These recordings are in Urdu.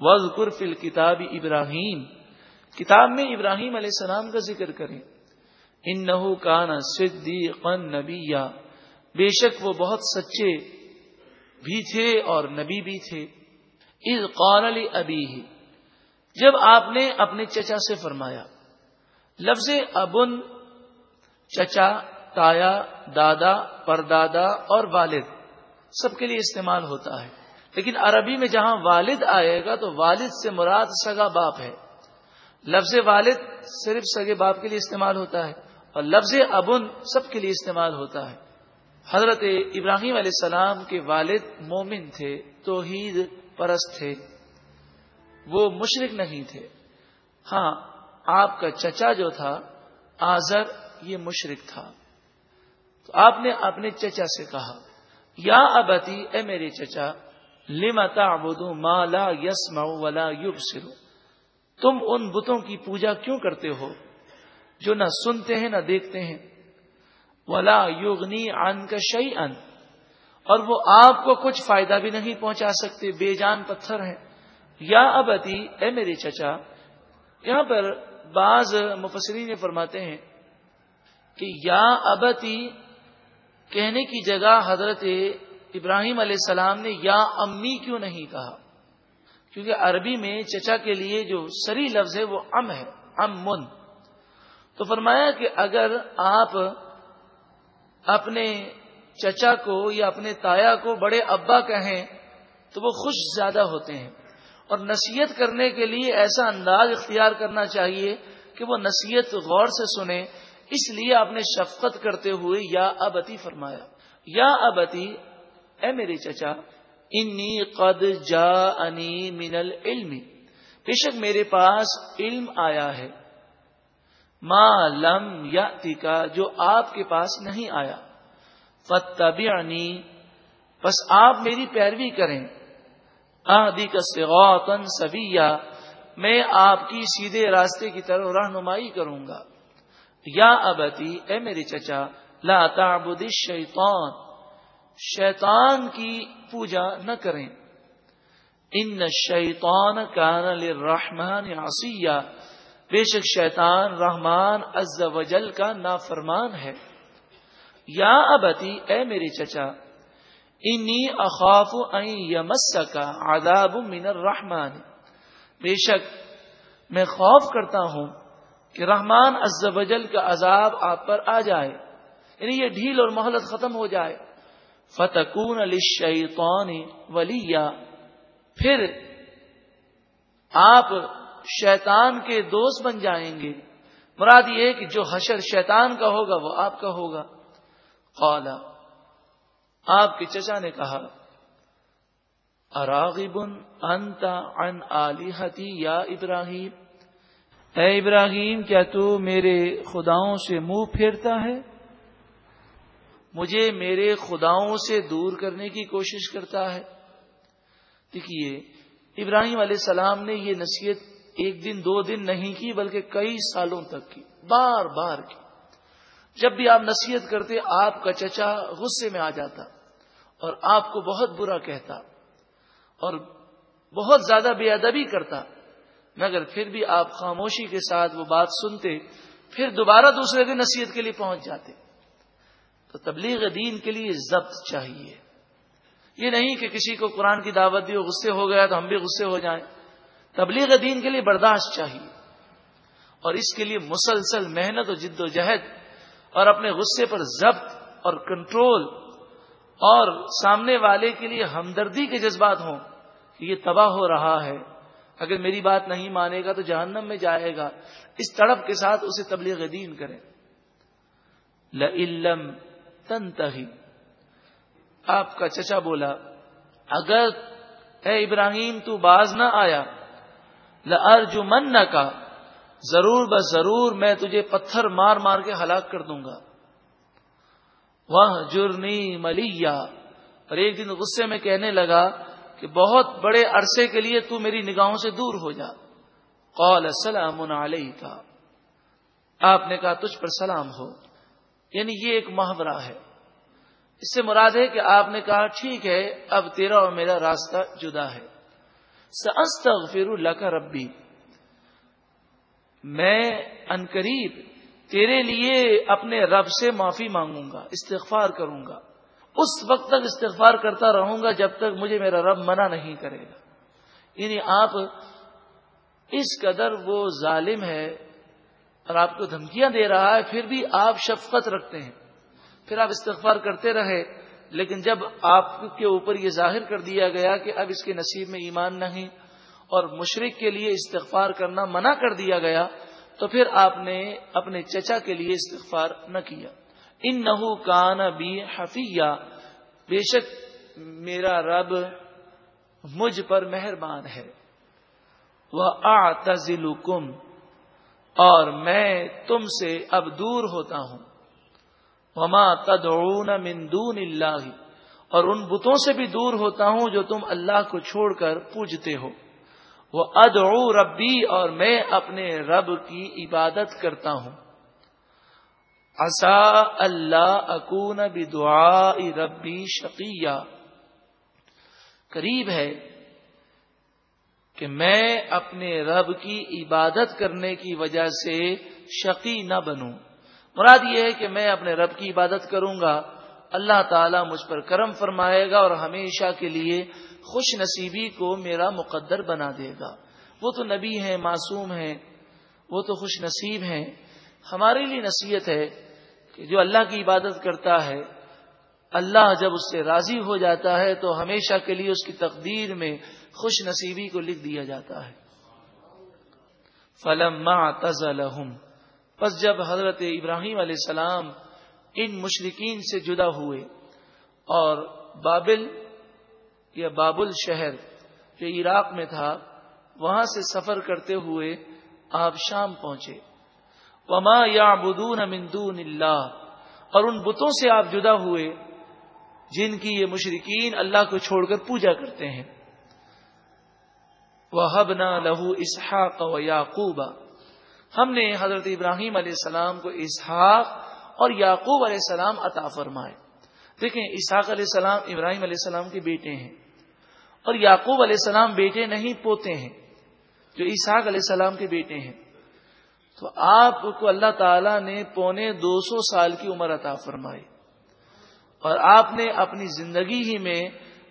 وز قرفل کتاب ابراہیم۔ کتاب میں ابراہیم علیہ السلام کا ذکر کریں۔ ان نحو کان صدیق نبی بے شک وہ بہت سچے بھی تھے اور نبی بھی تھے۔ از قال علی ابی جب آپ نے اپنے چچا سے فرمایا، لفظ ابن، چچا، تایا، دادا، پردادا اور والد، سب کے لیے استعمال ہوتا ہے۔ لیکن عربی میں جہاں والد آئے گا تو والد سے مراد سگا باپ ہے۔ لفظ والد صرف سگے باپ کے لیے استعمال ہوتا ہے اور لفظ ابن سب کے لیے استعمال ہوتا ہے۔ حضرت ابراہیم علیہ السلام کے والد مومن تھے، توحید پرست تھے۔ وہ مشرق نہیں تھے۔ ہاں آپ کا چچا جو تھا آزر یہ مشرق تھا۔ تو آپ نے اپنے چچا سے کہا، یا ابتی، اے میرے چچا لمتا ما لا یسما ولا یبصر تم ان بتوں کی پوجا کیوں کرتے ہو جو نہ سنتے ہیں نہ دیکھتے ہیں؟ ولا یوگنی ان کا شعی ان اور وہ آپ کو کچھ فائدہ بھی نہیں پہنچا سکتے، بے جان پتھر ہیں۔ یا ابتی اے میرے چچا، یہاں پر بعض مفسرین فرماتے ہیں کہ یا ابتی کہنے کی جگہ حضرت ابراہیم علیہ السلام نے یا امی کیوں نہیں کہا؟ کیونکہ عربی میں چچا کے لیے جو سری لفظ ہے وہ ام ہے ام من تو فرمایا کہ اگر آپ اپنے چچا کو یا اپنے تایا کو بڑے ابا کہیں تو وہ خوش زیادہ ہوتے ہیں۔ اور نصیحت کرنے کے لیے ایسا انداز اختیار کرنا چاہیے کہ وہ نصیحت غور سے سنیں۔ اس لیے آپ نے شفقت کرتے ہوئے یا ابتی فرمایا۔ یا ابتی اے میرے چچا، انی قد جا انی من العلم۔ بے شک میرے پاس علم آیا ہے۔ ما لم یا جو آپ کے پاس نہیں آیا۔ فتبعنی بس آپ میری پیروی کریں۔ آدی کا سغوتن سبیا میں آپ کی سیدھے راستے کی طرف رہنمائی کروں گا۔ یا ابتی، اے میرے چچا، لا تعبد الشیطان۔ شیطان کی پوجا نہ کریں۔ ان شیطان کان للرحمن عصیہ بے شک شیطان رحمان عز وجل کا نافرمان ہے۔ یا ابتی، اے میرے چچا، انی اخاف یمس کا آداب من الرحمان بے شک میں خوف کرتا ہوں کہ رحمان عز وجل کا عذاب آپ پر آ جائے۔ یعنی یہ ڈھیل اور مہلت ختم ہو جائے۔ فتکون علی شیطان ولی پھر آپ شیطان کے دوست بن جائیں گے۔ مراد یہ کہ جو حشر شیطان کا ہوگا وہ آپ کا ہوگا۔ قالا آپ کے چچا نے کہا اراغب انت عن آلیہتی یا ابراہیم۔ اے ابراہیم، کیا تو میرے خداؤں سے منہ پھیرتا ہے؟ مجھے میرے خداؤں سے دور کرنے کی کوشش کرتا ہے۔ دیکھیے، ابراہیم علیہ السلام نے یہ نصیحت ایک دن، دو دن نہیں کی، بلکہ کئی سالوں تک کی، بار بار کی۔ جب بھی آپ نصیحت کرتے، آپ کا چچا غصے میں آ جاتا اور آپ کو بہت برا کہتا اور بہت زیادہ بے ادبی کرتا۔ مگر پھر بھی آپ خاموشی کے ساتھ وہ بات سنتے، پھر دوبارہ دوسرے دن نصیحت کے لیے پہنچ جاتے۔ تو تبلیغ دین کے لیے ضبط چاہیے۔ یہ نہیں کہ کسی کو قرآن کی دعوت دی غصے ہو گیا تو ہم بھی غصے ہو جائیں۔ تبلیغ دین کے لیے برداشت چاہیے۔ اور اس کے لیے مسلسل محنت اور جد و جہد اور اپنے غصے پر ضبط اور کنٹرول اور سامنے والے کے لیے ہمدردی کے جذبات ہوں کہ یہ تباہ ہو رہا ہے۔ اگر میری بات نہیں مانے گا تو جہنم میں جائے گا۔ اس تڑپ کے ساتھ اسے تبلیغ دین کریں۔ لم تن آپ کا چچا بولا، اگر اے ابراہیم تو باز نہ آیا لرجمن کا ضرور بس ضرور میں تجھے پتھر مار مار کے ہلاک کر دوں گا۔ وہ جرنی ملیا اور ایک دن غصے میں کہنے لگا کہ بہت بڑے عرصے کے لیے تو میری نگاہوں سے دور ہو جا۔ قال، سلام علیہ کا آپ نے کہا، تجھ پر سلام ہو۔ یعنی یہ ایک محاورہ ہے۔ اس سے مراد ہے کہ آپ نے کہا، ٹھیک ہے، اب تیرا اور میرا راستہ جدا ہے۔ سستغفر اللہ کا ربی۔ میں انقریب تیرے لیے اپنے رب سے معافی مانگوں گا، استغفار کروں گا۔ اس وقت تک استغفار کرتا رہوں گا جب تک مجھے میرا رب منع نہیں کرے گا۔ یعنی آپ اس قدر وہ ظالم ہے اور آپ کو دھمکیاں دے رہا ہے، پھر بھی آپ شفقت رکھتے ہیں۔ پھر آپ استغفار کرتے رہے۔ لیکن جب آپ کے اوپر یہ ظاہر کر دیا گیا کہ اب اس کے نصیب میں ایمان نہیں اور مشرق کے لیے استغفار کرنا منع کر دیا گیا، تو پھر آپ نے اپنے چچا کے لیے استغفار نہ کیا۔ ان نحو کان بھی حفیہ۔ بے شک میرا رب مجھ پر مہربان ہے۔ وہ آتزل اور میں تم سے اب دور ہوتا ہوں۔ وما تدعون من دون اللہ اور ان بتوں سے بھی دور ہوتا ہوں جو تم اللہ کو چھوڑ کر پوجتے ہو۔ وہ ادعو ربی اور میں اپنے رب کی عبادت کرتا ہوں۔ اصا اللہ اکون بدعا ربی شقیہ قریب ہے کہ میں اپنے رب کی عبادت کرنے کی وجہ سے شقی نہ بنوں۔ مراد یہ ہے کہ میں اپنے رب کی عبادت کروں گا۔ اللہ تعالیٰ مجھ پر کرم فرمائے گا اور ہمیشہ کے لیے خوش نصیبی کو میرا مقدر بنا دے گا۔ وہ تو نبی ہیں، معصوم ہیں، وہ تو خوش نصیب ہیں۔ ہمارے لیے نصیحت ہے کہ جو اللہ کی عبادت کرتا ہے، اللہ جب اس سے راضی ہو جاتا ہے تو ہمیشہ کے لیے اس کی تقدیر میں خوش نصیبی کو لکھ دیا جاتا ہے۔ فلم پس جب حضرت ابراہیم علیہ السلام ان مشرقین سے جدا ہوئے اور بابل یا بابل شہر جو عراق میں تھا، وہاں سے سفر کرتے ہوئے آپ شام پہنچے۔ وما یا بدون امندون اللہ اور ان بتوں سے آپ جدا ہوئے، جن کی یہ مشرقین اللہ کو چھوڑ کر پوجا کرتے ہیں۔ وہ نہ لہو اسحاق و یاقوبہ ہم نے حضرت ابراہیم علیہ السلام کو اسحاق اور یعقوب علیہ السلام عطا فرمائے۔ دیکھیں، اسحاق علیہ السلام، ابراہیم علیہ السلام کے بیٹے ہیں۔ اور یعقوب علیہ السلام بیٹے نہیں، پوتے ہیں، جو اسحاق علیہ السلام کے بیٹے ہیں۔ تو آپ کو اللہ تعالی نے پونے دو سو سال کی عمر عطا فرمائی۔ اور آپ نے اپنی زندگی ہی میں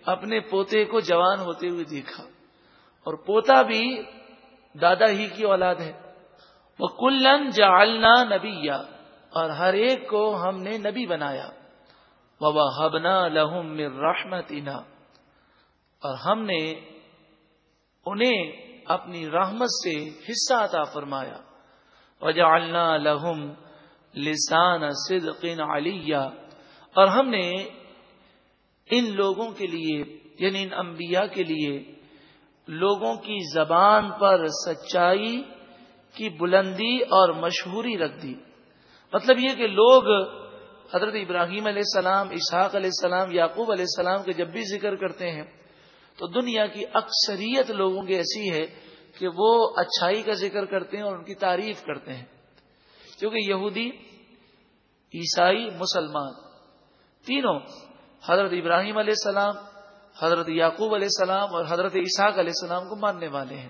اپنے پوتے کو جوان ہوتے ہوئے دیکھا۔ اور پوتا بھی دادا ہی کی اولاد ہے۔ وہ کلن جالنا نبی اور ہر ایک کو ہم نے نبی بنایا۔ وہ ہبنا لہم رحمت اور ہم نے انہیں اپنی رحمت سے حصہ عطا فرمایا۔ وجعلنا لہم لسان صدق علیہ اور ہم نے ان لوگوں کے لیے یعنی ان انبیاء کے لیے لوگوں کی زبان پر سچائی کی بلندی اور مشہوری رکھ دی۔ مطلب یہ کہ لوگ حضرت ابراہیم علیہ السلام، اسحاق علیہ السلام، یعقوب علیہ السلام کے جب بھی ذکر کرتے ہیں، تو دنیا کی اکثریت لوگوں کی ایسی ہے کہ وہ اچھائی کا ذکر کرتے ہیں اور ان کی تعریف کرتے ہیں۔ کیونکہ یہودی، عیسائی، مسلمان، تینوں، حضرت ابراہیم علیہ السلام حضرت یعقوب علیہ السلام اور حضرت اسحاق علیہ السلام کو ماننے والے ہیں۔